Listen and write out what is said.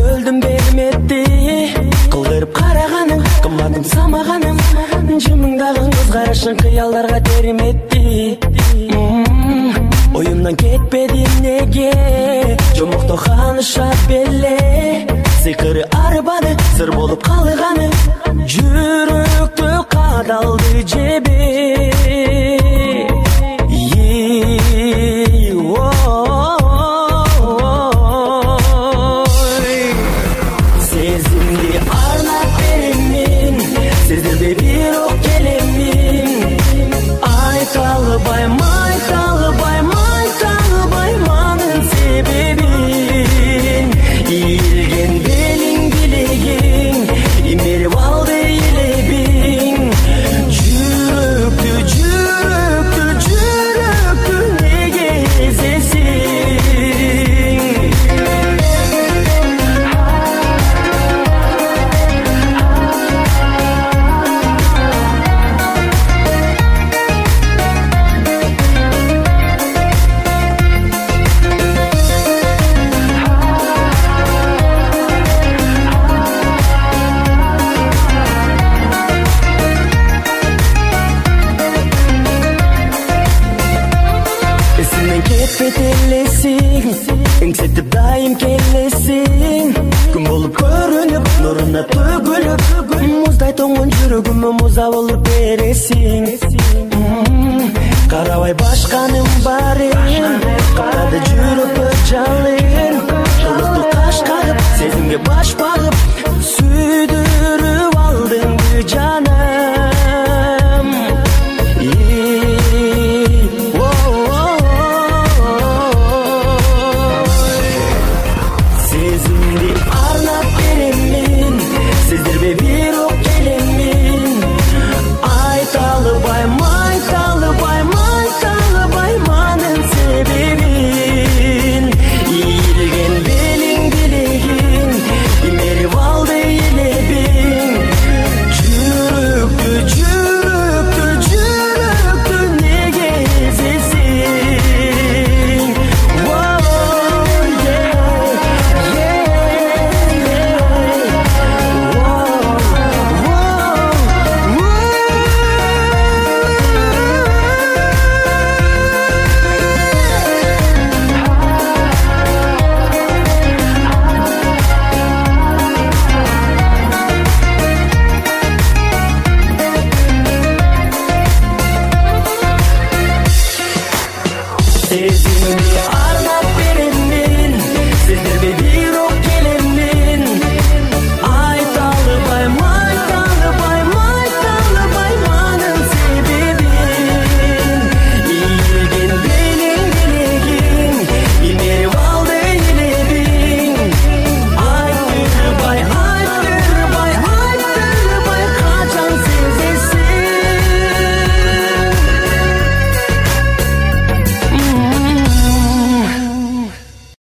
Өлдім берметтей қылдырып қарағаның қымбатым самағаным. Жымыңдағы көзқарашың қиялдарға терметтей ойымнан кетпедім неге? Жұмақтаған ұшақ белле, сиқыры арбаны сыр болып қалғаны. Жүректі қадалды жебе. кетелесің еңсетіп дайым келесің күн болып көрініп нұрына төгіліп мұздай тоңған жүрегіме мұза болып бересің қарабай башқаным бар ем қарады жүректі жалын жұлдызды қашқарып сезімге баш бағып